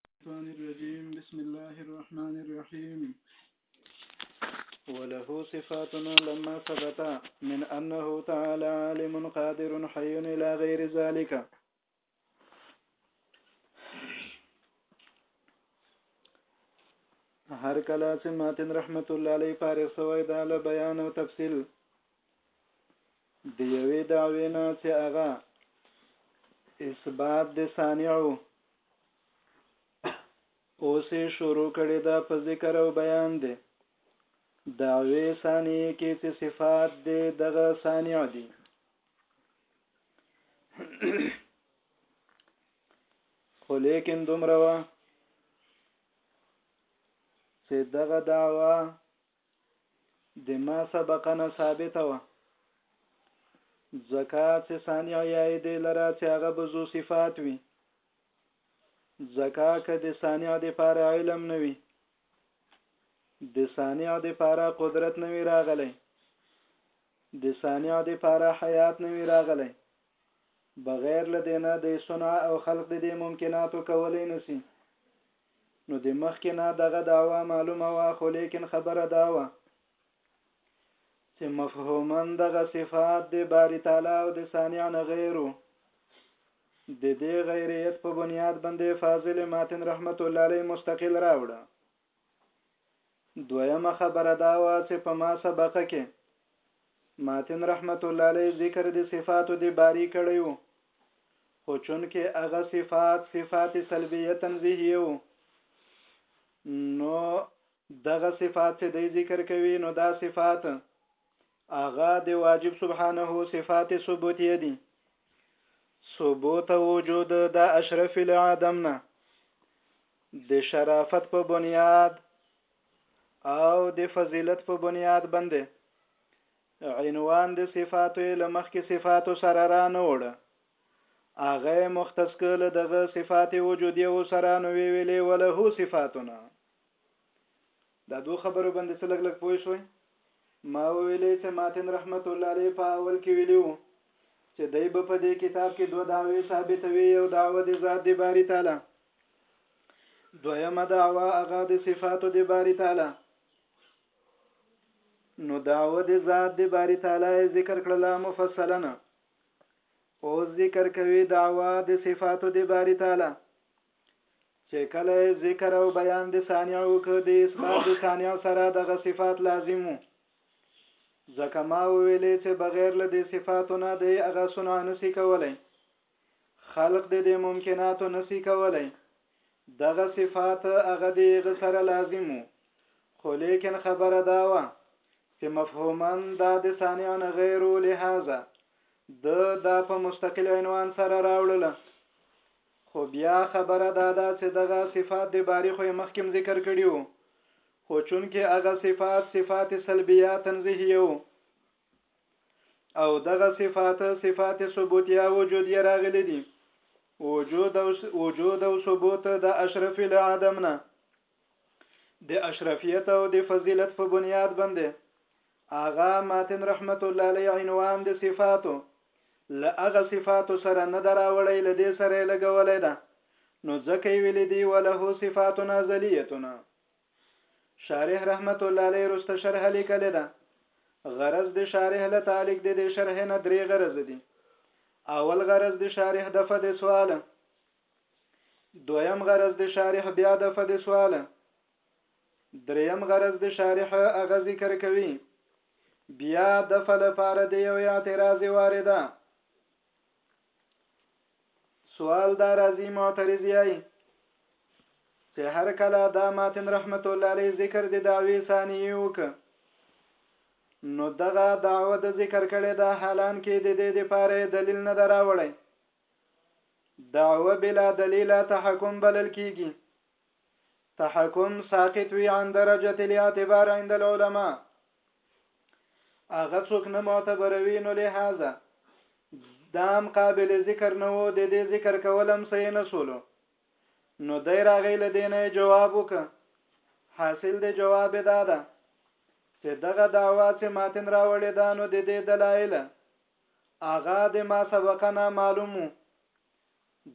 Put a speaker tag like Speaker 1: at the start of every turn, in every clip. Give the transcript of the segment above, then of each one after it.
Speaker 1: الشيطان الرجيم بسم الله الرحمن الرحيم وله صفات لما ثبت من أنه تعالى عالم قادر حي إلى غير ذلك هر کله چې ماتن رحمت الله علیه فارغ شوی دا له بیان او تفصیل د یوې دعوې نه چې هغه اثبات د صانعو اوس یې شروع کړې ده په ذکر او بیان دی دعوې ثانیې کې چې صفات دی دغه صانع دي خو لیکن دومره وه چې دغه دعوه د ما سبقه نه ثابته وه ځکه چې ثاني عیای دی لره چې هغه به زو صفات وي ځکه که د ثاني د پاره علم نه وي د ثاني د پاره قدرت نه وي راغلی د ثاني د پاره حیات نه وي راغلی بغیر لدینه د صنع او خلق د دې ممکناتو کولای نسی نو د مخکې نه دغه دعوا معلومه وه خو لیکن خبره دا وه چې مفهوما دغه صفات د باری تعالی او د صانع نه غیرو د دې غیریت په بنیاد باندې فاضل ماتن رحمت الله علیه مستقل راوړه دویمه خبره دا وه چې په ما سبقه کې ماتن رحمت الله علیه ذکر د صفاتو د باری کړی وو خو چونکه هغه صفات صفات سلبیه تنزیهیه وو نو دغه صفات چې دی ذکر کوي نو دا صفات هغه د واجب سبحانه صفات ثبوتیه دي ثبوت وجود د اشرف العدم نه د شرافت په بنیاد او د فضیلت په بنیاد باندې عنوان د صفاتو لمخ کې صفاتو سره را نه وړه هغه مختص کله دغه صفات وجودي او سره نو ویلې وله صفاتونه دا دو خبرو باندې څه لګ لګ پوه شوئ؟ ما وویلې چې ماتن رحمت الله علیه په اول کې ویلي وو چې دی به په دې کتاب کې دوه دعوې ثابتوي یو دعوه د ذات د باری تعالی دویمه دعوه هغه د صفاتو د باری تعالی نو دعوه د ذات د باری تعالی ذکر کړله مفصلا او ذکر کوي دعوه د صفاتو د باری تعالی چې کله ذکر او بیان د صانع وکړ د اثبات د صانع سره دغه صفات لازم وو ځکه ما ویلې چې بغیر له دې صفاتو نه دی هغه صنع نسی کولی خلق دې د ممکناتو نسی کولی دغه صفات هغه دی غ سره لازم وو خو لیکن خبره دا وه چې مفهوما دا د صانع نه غیر لهذا د دا په مستقل عنوان سره راوړله خو بيا خبره دا ده چې دغه صفات د باري خو يې مخکې ذکر کړي وو خو چونکې هغه صفات صفات سلبیه تنزیهیه وو او دغه صفات صفات ثبوتیه وجودیه راغلي دي وجود او وجود او ثبوت د اشرف العدم نه د اشرفیت او د فضیلت په بنیاد باندې آغا ماتن رحمت الله علیه عنوان د صفاتو له هغه صفاتو سره نه دراوړی له دې سره یې لګولی ده نو ځکه یې ویلي دي وله صفات نازلیتونه شارح رحمت الله علیه رسته شرح لیکلې ده غرض د شارح له تعلق د دې شرح نه درې غرض دي اول غرض د شارح د فد سواله دویم غرض د شارح بیا د فد سوال دریم غرض د شارح هغه ذکر کوي بیا د فل پاره د یو اعتراض وارده سوال دا راځي معترض یې چې هر کله دا ماتن رحمت الله علیه ذکر د دعوی ثانیه وک نو دغه دعوه د ذکر کړي دا حالان کې د دې لپاره دلیل نه دراوړي دعوه بلا دلیل تحکم بلل کیږي تحکم ساقط وی عن درجه الاعتبار عند العلماء اغه څوک نه معتبروي نو لهذا دام قابل ذکر نه وو د دې ذکر کولم سې نه سولو نو دای راغی لدینه جواب وک حاصل د جواب دادا چې دغه دعوا چې ماتن راوړې ده نو د دې دلایل هغه د ما سبقه نه معلوم وو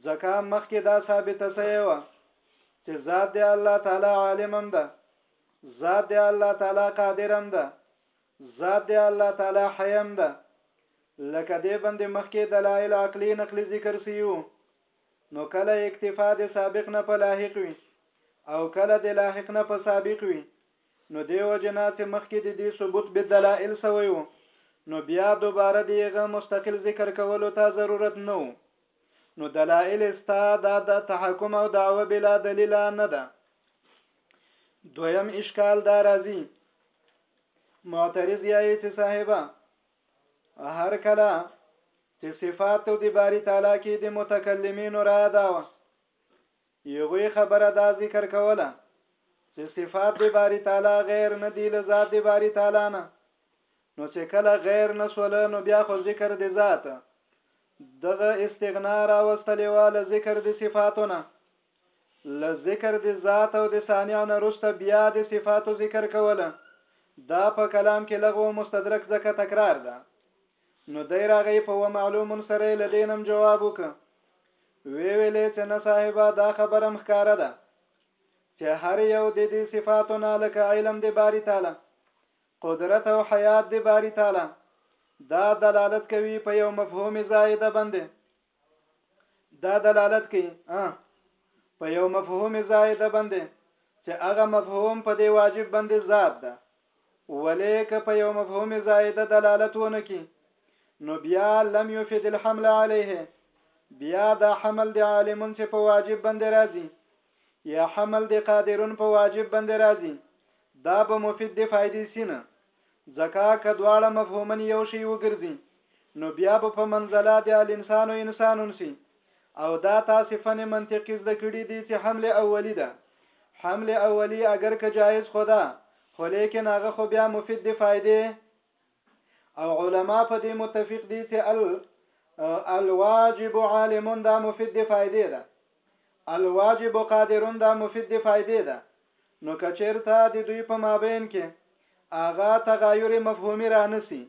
Speaker 1: ځکه مخکې دا ثابته سوی وه چې ذات دی الله تعالی عالم هم ده ذات دی الله تعالی قادر هم ده ذات دی الله تعالی حی هم ده لکه دې باندې مخکې دلایل عقلی نقلی ذکر سیو نو کله اکتفا د سابق نه په لاحق وي او کله د لاحق نه په سابق وي نو دې وجې نه چې مخکې د دې ثبوت به دلائل سوی وو نو بیا دوباره د هغه مستقل ذکر کولو ته ضرورت نه وو نو دلائل ستا دا د تحکم او دعوه بلا دلیل نه ده دویم اشکال دا راځي معترض یې چې صاحبہ هر کله چې صفات د باری تعالی کې د متکلمینو را داوه هغوی خبره دا ذکر کوله چې صفات د باری تعالی غیر نه دی له ذات د باری تعالی نه نو چې کله غیر نه سول نو بیا خو ذکر د ذات دغه استغنا را وستلې و له ذکر د صفاتونه له ذکر د ذات او د صانع نه رسته بیا د صفاتو ذکر کوله دا په کلام کې لغو مستدرک ځکه تکرار ده نو دی راغی په و معلوم سره یې له دې نم جواب وکړ وی ویلې چې نه صاحبه دا خبره مخکاره ده چې هر یو د دې صفاتو نه لکه علم د باری تعالی قدرت او حیات د باری تعالی دا دلالت کوي په یو مفهوم زائده باندې دا دلالت کوي په یو مفهوم زائد باندې چې هغه مفهوم په دی واجب باندې ذات ده ولیک په یو مفهوم زائد دلالت ونه کی نو بیا لم یفید الحمل علیه بیا دا حمل دی عالمون چې په واجب باندې راځي یا حمل دی قادرون په واجب باندې راځي دا به مفید دی فائدې سینه ځکه که دواړه مفهومن یو شی وګرځي نو بیا به په منزله د الانسان او انسان ونسي او دا تاسو فن منطقي زده کړي دي چې حمل اولی ده حمل اولی اگر که جایز خو ده خو لیکن هغه خو بیا مفید دی فائدې او علما په دې متفق دي چې ال الواجب عالم دا مفید دی فائدې ده الواجب قادرون دا مفید دی فائدې ده نو که چېرته د دوی په مابین کې هغه تغایر مفهومي رانسی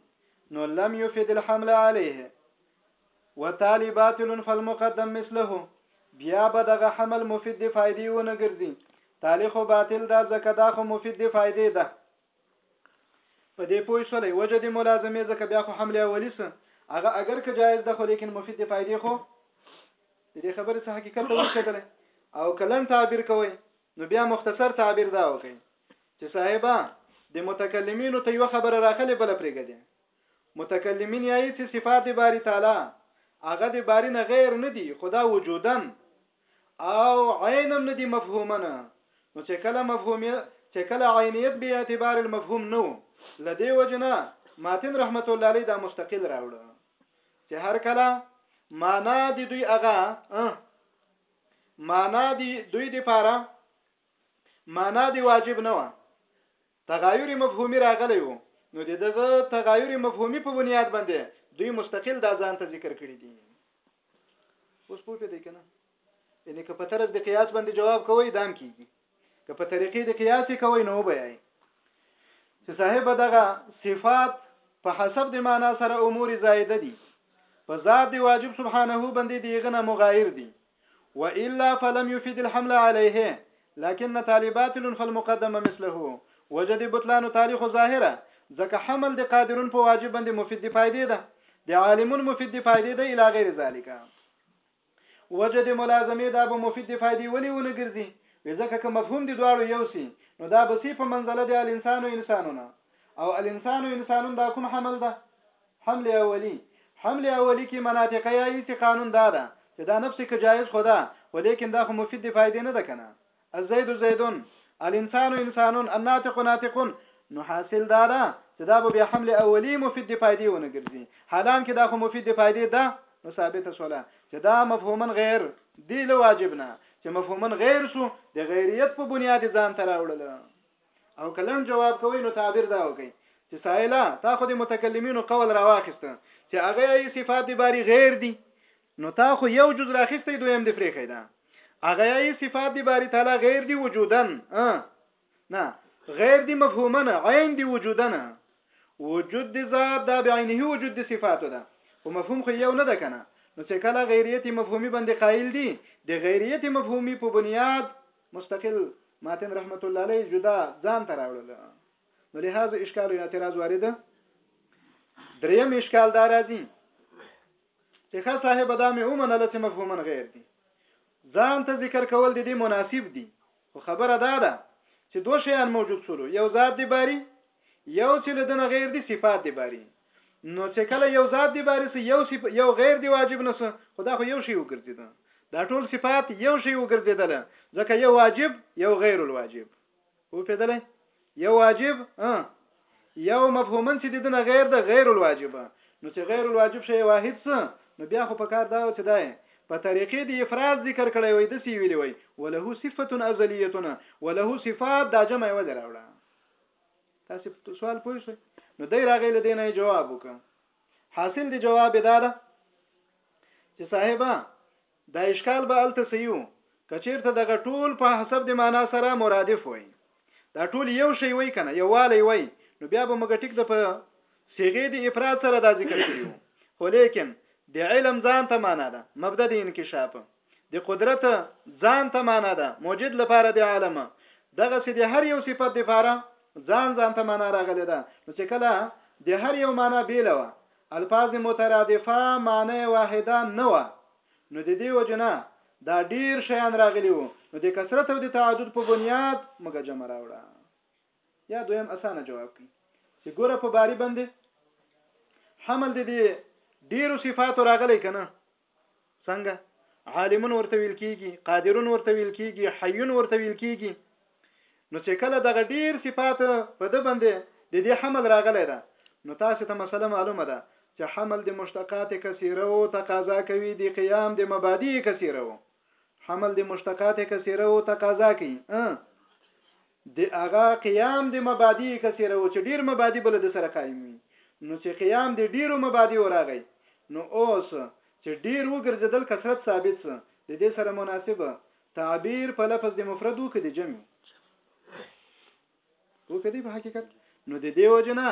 Speaker 1: نو لم یفید الحمل علیه وتالی باطل فالمقدم مثله بیا به دغه حمل مفید دی فائدې ونه ګرځي تالی خو باطل ده ځکه دا خو مفید دی فائدې ده په دې پوه شولې وجه د ملازمه ځکه بیا خو حمله اولی سه هغه اگر که جایز ده خو لیکن مفید دی فائدې خو د دې خبرې څه حقیقت ته ورسېدل او کلن تعبیر کوي نو بیا مختصر تعبیر دا وکي چې صاحبه د متکلمینو ته یو خبره راخلې بل پرېګه دي متکلمین یې چې صفات باری تعالی هغه د باری نه غیر نه دي خدا وجودن او عینم نه دي مفهومن نو چې کله مفهوم چې کله عینیت به اعتبار المفهوم نو لدی وجنه ماتن رحمت الله علیه دا مستقل راوړ چې هر کله معنا د دوی هغه معنا دی دوی د پاره معنا دی واجب نه و تغایر مفهومی راغلی وو نو د دغه تغایر مفهومی په بنیاد باندې دوی مستقل دا ځان ته ذکر کړی دي اوس په پدې کنه یعنی که په طرز د قیاس باندې جواب کوی دام کیږي که په طریقې د قیاس کوي نو وبیایي چې صاحب دغه صفات په حسب د معنا سره امور زائده دي په ذات دی واجب سبحانه باندې دیغه نه مغایر دي والا فلم يفيد الحمل عليه لكن طالبات فالمقدمه مثله وجد بطلان تاریخ ظاهره ځکه حمل د قادرون په واجب باندې مفید دی فائدې ده د عالمون مفید دی فائدې ده الی غیر ذالک وجه د ملازمې دا به مفید د فایدې ولې ونه ګرځي وې ځکه که مفهوم د دواړو یو سي نو دا به سي په منزله د الانسان و انسانون او الانسان و انسانون دا کوم حمل ده حمل اولی حمل اولی کې مناطقه یا ایسی قانون دا ده چې دا نفس که جایز خدا ولیکن دا خو مفید د فایدې نه ده کنه الزید زیدون الانسان انسانون الناطق ناطقون نو حاصل دا ده چې دا به بیا حمل اولی مفید دی فائدې ونه ګرځي حالان کې دا خو مفید دی فائدې ده نو ثابت سوله چې دا مفهومن غیر دی له واجب نه چې مفهومن غیر سو د غیریت په بنیاد ځان تر راوړل او کلن جواب کوي نو تعبیر دا وکي چې سائله تا خو د متکلمینو قول راواخسته چې هغه ای صفات باری غیر دي نو تا خو یو جز راخستی دویم دی فریخی دا هغه یی صفات دی باری تعالی غیر دی وجودن نه غیر دی مفهومن عین دی وجودن وجود دی ذات دا بعینه وجود دی صفات ده او مفهوم خو یو نه ده کنه نو چې کله غیریت مفهومی باندې قائل دي د غیریت مفهومی په بنیاد مستقل ماتن رحمت الله علیه جدا ځان تراوړل نو لهدا اشکال او اعتراض وارد دریم اشکال دار دي چې ښه صاحب دا مې ومنله چې مفهوما غیر دي ځان ته ذکر کول د دې مناسب دي خو خبره دا ده چې دوه شیان موجود سولو یو ذات دی باري یو چې له دنه غیر دي صفات دی باري نو چې کله یو ذات دی باري سه یو صف... یو غیر دی واجب نه سه خدا خو یو شی وګرځید دا ټول صفات یو شی وګرځیدل ځکه یو واجب یو غیر الواجب او پیدلې یو واجب ها یو مفهومن چې دنه غیر د غیر الواجب نو چې غیر الواجب شی واحد څه نو بیا خو په کار دا چې دا په طریقې د افراد ذکر کړی وي د سی ویلی وي وله صفه ازلیتنا وله صفات دا جمع ول راوړه تاسو سوال پوه شئ نو دای راغی لدینه جواب وکړه حاصل دی جواب دا ده چې صاحبہ دا اشکال به الته سيو کچیرته دغه ټول په حسب د معنا سره مرادف وای دا ټول یو شی وای کنه یو والی وای نو بیا به موږ ټیک د په صيغه د افراد سره دا ذکر کړیو خو لیکن د علم ځان ته معنا ده مبدا د انکشاف د قدرت ځان ته معنا ده موجد لپاره د عالم دغه سي د هر یو صفت لپاره ځان ځان ته معنا راغلی ده نو چې کله د هر یو معنا بیلوه الفاظ مترادفه معنی واحده نه وه نو د دې وجې نه دا ډیر شیان راغلي وو نو د کثرت او د تعدد په بنیاد موږ جمع راوړه یا دویم اسانه جواب کوي چې ګوره په باری باندې حمل د دې ډیرو صفاتو راغلی کنه څنګه عالمون ورته ویل کیږي قادرون ورته ویل کیږي حیون ورته ویل کیږي نو چې کله دغه ډیر صفات په د باندې د دې حمل راغلی ده نو تاسو ته مسله معلومه ده چې حمل د مشتقات کثیره او تقاضا کوي د قیام د مبادی کثیره او حمل د مشتقات کثیره او تقاضا کوي د هغه قیام د مبادی که څیره و چې ډیر مبادی به له ده سره قایم وي نو چې قیام د ډیرو مبادیو راغی نو اوس چې ډیر وګرځیدل کثرت ثابت سو د دې سره مناسب تعبیر په لفظ د مفرد و که د جمع و که دی په حقیقت نو د دې وجنه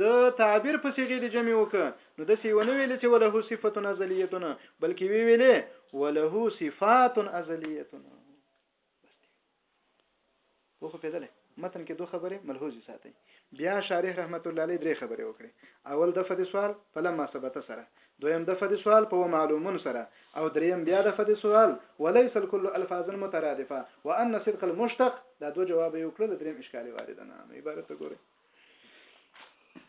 Speaker 1: د تعبیر په صيغه د جمع وک نو د سی ونه ویل چې وله صفات ازلیتون بلکې وی ویلې وله صفات ازلیتون و خو پیدلې متن کې دوه خبرې ملحوظ ساتي بیا شارح رحمت الله علیه درې خبرې وکړي اول د فد سوال په لما ثبت سره دویم د فد سوال په معلومون سره او دریم بیا د فد سوال وليس الكل الفاظ مترادفه وان صدق المشتق دا دوه جواب یو کړل دریم اشکال وارد نه عبارت ګوره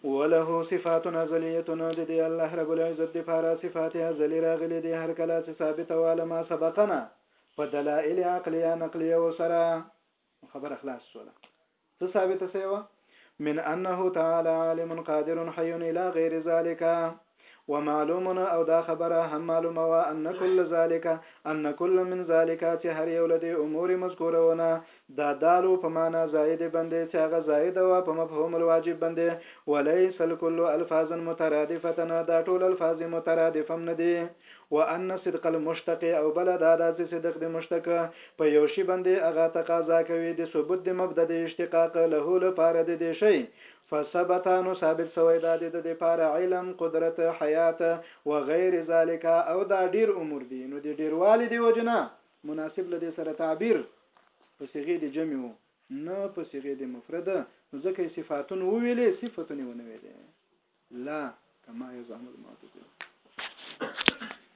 Speaker 1: وله صفات ازلیه د دې الله رب العزت د پاره صفات ازلی راغلي دي هر کله چې ثابت واله ما سبقنا په دلایل عقلیه نقلیه وسره خبر اخلاص سوله څه ثابت سیوا من انه تعالی عالم قادر حي الى غیر ذلک ومعلوم او دا خبره هم معلومه وه ان کل ذالک ان کل من ذالک چې هر یو لدی امور مذکورونه دا دالو په معنا زائد بندې چې هغه زائد وا په مفهوم الواجب بندې وليس الكل الفاظا مترادفه دا ټول الفاظ مترادفم ندي وان صدق المشتق او بل دا دا چې صدق د مشتق په یو شی بندې هغه تقاضا کوي د ثبوت د مبدا د اشتقاق له لپاره د دې شی فثبت نو ثابت سوی دا دی ددې پاره علم، قدرت، حیات و غیر ذلک او دا ډیر امور دي نو د ډیروالي د وجې نه مناسب له دې سره تعبیر په صیغې د جمع و نه په صیغې د مفرد نو ځکه یې صفاتون وویلې صفتون یې ونه ویلې لا کما یزعم المعتزله